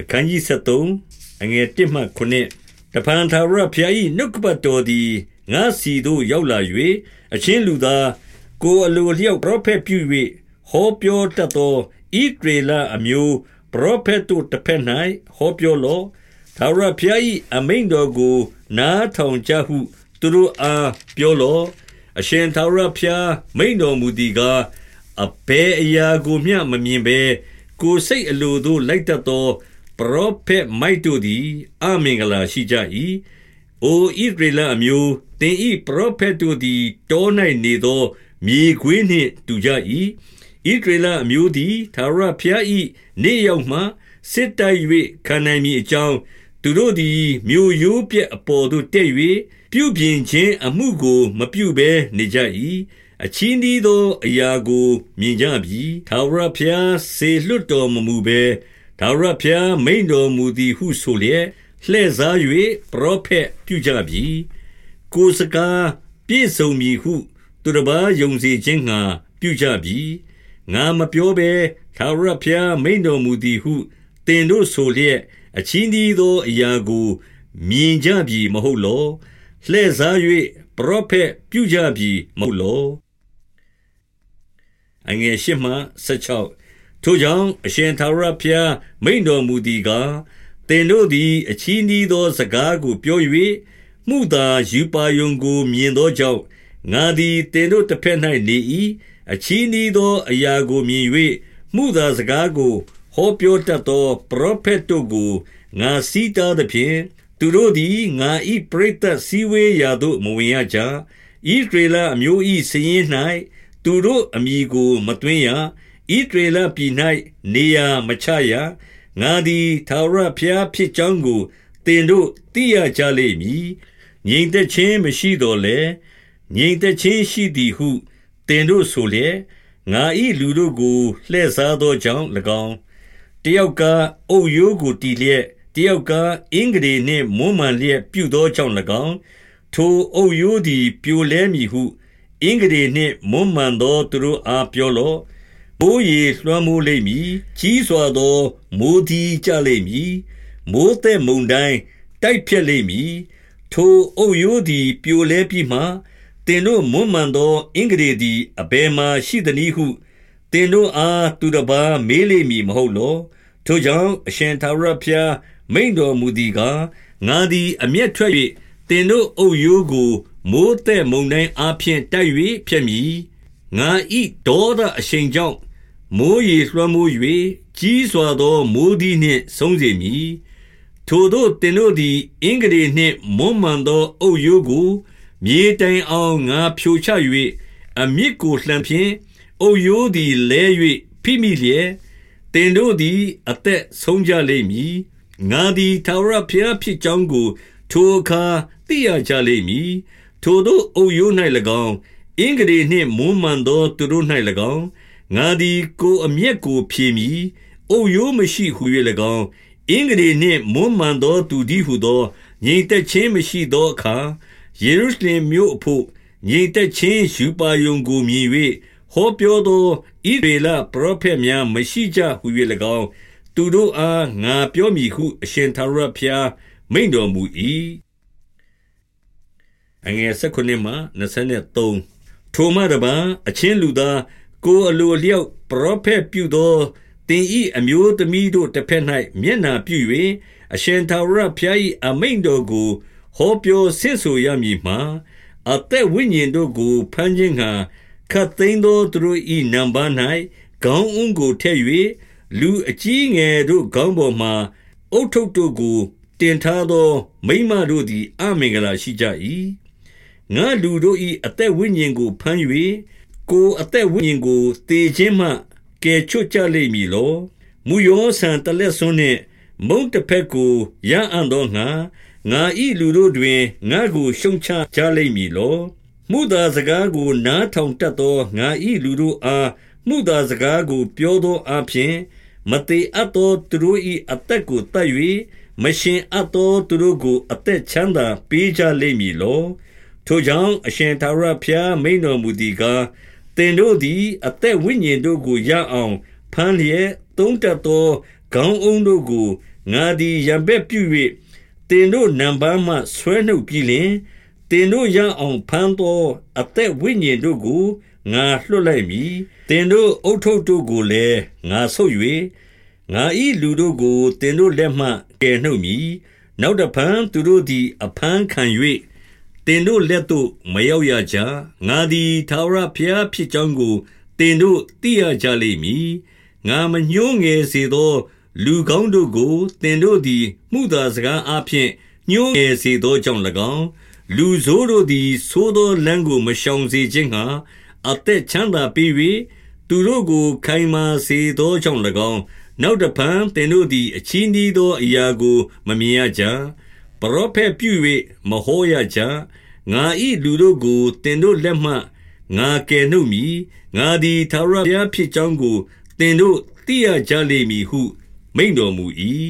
အခန်းကြီး73အငယ်1မှ9တပန်သာရဖျားဤနှုတ်ကပတ်တော်သည်ငါစီတို့ရောက်လာ၍အချင်းလူသားကိုအလိုလျောက်ပရောဖက်ပြု၍ဟောပြောတတ်သောဣဒေလအမျိုးပရောဖက်တို့တစ်ဖက်၌ဟောပြောလောသာရဖျားဤအမိန်တော်ကို နားထောင်ကြဟုသူတို့အားပြောလောအရှင်သာရဖျားမိန်တော်မူသည်ကားအဘယ်အရာကိုမျှမမြင်ဘဲကိုယ်စိတ်အလိုသို့လိုက်တတ်သော ပရောဖက်မိုက်တို့သည် အမင်္ဂလာရှိကြ၏။အိုဣသရေလအမျိုး သင်၏ပရောဖက်တို့သည် တော၌နေသော မြေခွေးနှင့်တူကြ၏။ဣသရေလအမျိုးသည်သာရဖျား၏နေရောက်မှ စစ်တိုက်၍ခံနိုင်မည်အကြောင်း သူတို့သည် မြို့ရိုးပြက်အပေါ်သို့ တက်၍ပြုပြင်ခြင်းအမှုကို မပြုဘဲနေကြ၏။အချင်းဒီသောအရာကို မြင်ကြပြီ။သာဝရဖျား စေလွတ်တော်မမူဘဲ ထာဝရဘုရားမိန်တော်မူသည်ဟုဆိုလျက်လှည့်စား၍ပရောဖက်ပြုကြပြီကိုစကားပြည့်စုံမည်ဟု သူတစ်ပါးယုံစေခြင်းငှာပြုကြပြီငါမပြောဘဲထာဝရဘုရားမိန်တော်မူသည်ဟုတင်တို့ဆိုလျက်အချင်းဒီသောအရာကို မြင်ကြပြီမဟုတ်လောလှည့်စား၍ပရောဖက်ပြုကြပြီမဟုတ်လောအငယ်ရှိမှ16 ထိုကြောင့်အရှင်ထာဝရဘုရားမိန်တော်မူသည်ကားသင်တို့သည် အချီးနှီးသောစကားကိုပြော၍မှုသာယူပါယုံကို မြင်သောကြောင့်ငါသည်သင်တို့တစ်ဖက်၌နေ၏အချီးနှီးသောအရာကိုမြင်၍မှုသာစကားကိုဟောပြောတတ်သောပရောဖက်တို့ကိုငါစီးတားသဖြင့်သူတို့သည်ငါ၏ပရိသတ်စည်းဝေးရာသို့မဝင်ရကြဣဒရေလအမျိုး၏စည်ရင်၌သူတို့အမိကို မတွင်ရ ဣသရေလပြည်၌နေရာမချရငါသည်ထာဝရဘုရားဖြစ်ကြောင်းကိုသင်တို့သိရကြလိမ့်မည်ငြိမ်သက်ခြင်းမရှိတော်လေငြိမ်သက်ခြင်းရှိသည်ဟုသင်တို့ဆိုလျက်ငါ၏လူတို့ကိုလှည့်စားသောကြောင့်၎င်းတယောက်ကအုတ်ရိုးကိုတီလျက်တယောက်ကအင်္ဂရေနှင့်မွမ်းမံလျက်ပြုသောကြောင့်၎င်းထိုအုတ်ရိုးသည် ပြိုလဲမည်ဟု အင်္ဂရေနှင့်မွမ်းမံသောသူတို့အားပြောလော့ မိုးရေလွှမ်းမိုးလိမ့်မည်ကြီးစွာသောမိုးသီးကြလိမ့်မည်မိုးသက်မုန်တိုင်းတိုက်ဖြတ်လိမ့်မည်ထိုအုပ်ရိုးသည်ပြိုလဲပြီးမှတင်တို့မွမ်းမံသောအင်္ဂရေသည်အဘယ်မှရှိသနည်းဟုတင်တို့အားသူတစ်ပါးမေးလိမ့်မည်မဟုတ်လောထိုကြောင့်အရှင်သာရဖျားမိန်တော်မူသည်ကားငါသည်အမျက်ထွက်၍တင်တို့အုပ်ရိုးကိုမိုးသက်မုန်တိုင်းအားဖြင့်တိုက်၍ဖျက်မည်ငါဤဒေါသအရှိန်ကြောင့် မိုးရေလွှမ်းမိုး၍ကြီးစွာသောမိုးသီးနှင့်ဆုံးစေမည်ထိုတို့တင်တို့သည်အင်္ဂရေနှင့်မွမ်းမံသောအုပ်ရိုးကို မြေတိုင်အောင်ငါဖြိုချ၍အမြစ်ကိုလှန်ဖြင့်အုပ်ရိုးသည်လဲ၍ဖိမိလျက်တင်တို့သည်အသက်ဆုံးကြလိမ့်မည်ငါသည်သာရဖျားဖြစ်ကြောင်းကို ထိုအခါသိရကြလိမ့်မည်ထိုတို့အုပ်ရိုး၌၎င်းအင်္ဂရေနှင့်မွမ်းမံသောသူတို့၌၎င်း ငါသည်ကိုအမျက်ကိုဖြေမည်။အုပ်ရိုးမရှိဟု၍၎င်း၊အင်္ဂရေနှင့်မွမ်းမံသောသူတည်းဟူသောငြိမ်သက်ခြင်းမရှိသောအခါယေရုရှလင်မြို့အဘို့ငြိမ်သက်ခြင်းရူပါရုံကိုမြင်၍ဟောပြောသောဣသရေလပရောဖက်များမရှိကြဟု၍၎င်း၊သူတို့အားငါပြောမည်ဟု အရှင်ထာဝရဘုရားမိန့်တော်မူ၏။ထိုမှတပါး၊အချင်းလူသား ကိုယ်အလိုအလျောက်ပရောဖက်ပြုသောသင်၏အမျိုးသမီးတို့တစ်ဖက်၌မျက်နှာပြု၍အရှင်ထာဝရဘုရား၏အမိန့်တော်ကိုဟောပြောဆင့်ဆိုရမည်မှာအသက်ဝိညာဉ်တို့ကိုဖမ်းခြင်းငှာခတ်သိမ်းသောသူတို့၏နံပါ၌ခေါင်းအုံးကိုထည့်၍လူအကြီးငယ်တို့ခေါင်းပေါ်မှအုတ်ထုပ်တို့ကိုတင်ထားသောမိမတို့သည်အမင်္ဂလာရှိကြ၏ငါလူတို့၏အသက်ဝိညာဉ်ကိုဖမ်း၍ ကိုအသက်ဝိညာဉ်ကိုသေခြင်းမှကယ်ချွတ်ကြလိမ့်မည်လောမူယောဆန်တလက်ဆွန်းနှင့်မုံတစ်ဖက်ကိုရအံ့သောငါငါဤလူတို့တွင်ငါကိုရှုံချကြလိမ့်မည်လောမှုသာစကားကိုနားထောင်တတ်သောငါဤလူတို့အားမှုသာစကားကိုပြောသောအဖြစ်မတေအပ်သောသူတို့၏အသက်ကိုတတ်၍မရှင်အပ်သောသူတို့ကိုအသက်ချမ်းသာပေးကြလိမ့်မည်လောထိုကြောင့်အရှင်သာရဖျားမိန်တော်မူသည်ကား သင်တို့သည် အသက်ဝိညာဉ်တို့ကိုရအောင်ဖမ်းလျက်သုံးတတ်သော ခေါင်းအုံးတို့ကို ငါသည်ရံဘက်ပြု၍တင်တို့နံပါးမှ ဆွဲနှုတ်ပြီးလင်တင်တို့ရအောင်ဖမ်းသော အသက်ဝိညာဉ်တို့ကို ငါလွှတ်လိုက်မည်တင်တို့အုတ်ထုပ်တို့ကိုလည်း ငါဆုပ်၍ငါဤလူတို့ကိုတင်တို့လက်မှ ကယ်နှုတ်မည် နောက်တဖန် သူတို့သည်အဖမ်းခံ၍ တင်တို့လက်သို့ မရောက်ရကြ ငါသည်သာဝရဘုရားဖြစ်ကြောင်းကိုတင်တို့သိရကြလိမ့်မည် ငါမညှိုးငယ်စေသော လူကောင်းတို့ကိုတင်တို့သည်မှုသာစကားအဖျင်ညှိုးငယ်စေသောကြောင့်၎င်း လူဆိုးတို့သည်သိုးသောလမ်းကို မရှောင်စေခြင်းငှာအသက်ချမ်းသာပေး၍သူတို့ကို ခိုင်မာစေသောကြောင့်၎င်း နောက်တဖန် သင်တို့သည် အချည်းနှီးသောအရာကို မမြင်ရကြ ပရောဖက်ပြု၍မဟောရကြငါဤလူတို့ကိုသင်တို့လက်မှငါကယ်နှုတ်မည်ငါသည်သာရဘုရားဖြစ်ကြောင်းကိုသင်တို့သိရကြလိမ့်မည်ဟု မိန်တော်မူ၏